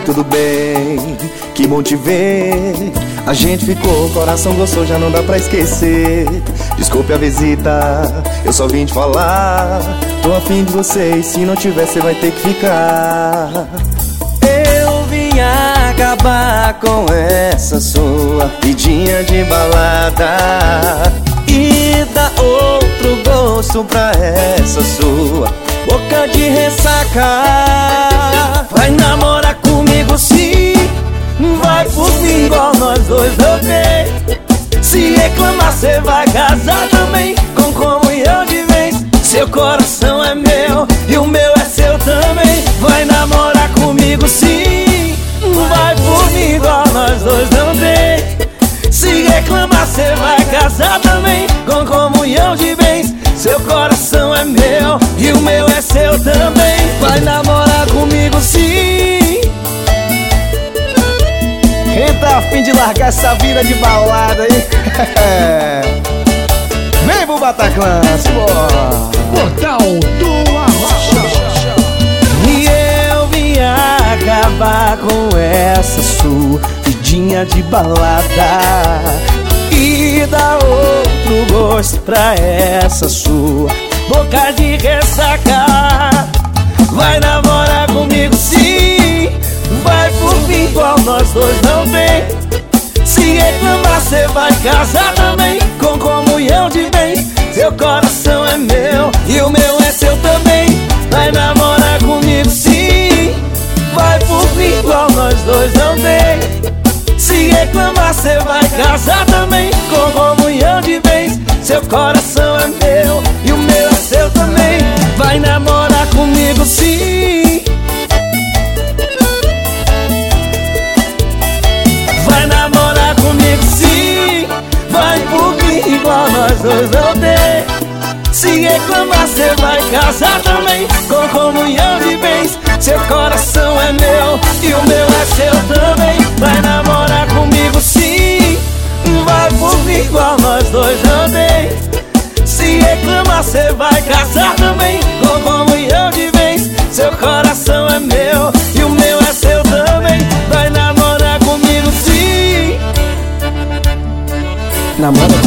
Oi, tudo bem? Que bom te ver. A gente ficou, coração gostou, já não dá pra esquecer. Desculpe a visita, eu só vim te falar. Tô afim de você e se não tiver, você vai ter que ficar. Eu vim acabar com essa sua vidinha de balada e dar outro gosto pra essa sua boca de ressaca. Vai namorar vai por mim igual nós dois também. Se reclamar, cê vai casar também com comunhão de vez. Seu coração é meu e o meu é seu também. Vai namorar comigo sim, vai por mim igual nós dois também. Se reclamar, cê vai casar também com comunhão de bens. Seu coração é meu e o meu é seu também. Tá afim de largar essa vida de balada aí? Vem pro Bataclan, simbora! Portal do Arrocha. E eu vim acabar com essa sua vidinha de balada E dar outro gosto pra essa sua boca de ressaca não tem. Se reclamar cê vai casar também Com comunhão de bens Seu coração é meu e o meu é seu também. Vai namorar comigo sim. Vai por mim igual nós dois não tem. Se reclamar cê vai casar também Com comunhão de bens. Seu coração é meu e o meu é seu também. Vai namorar Jesus eu dei. Se reclamar cê vai casar também. Com comunhão de bens Seu coração é meu e o meu é seu também. Vai namorar comigo sim. Vai por igual nós dois eu dei. Se reclamar cê vai casar também. Com comunhão de bens Seu coração é meu e o meu é seu também. Vai namorar comigo sim. Namora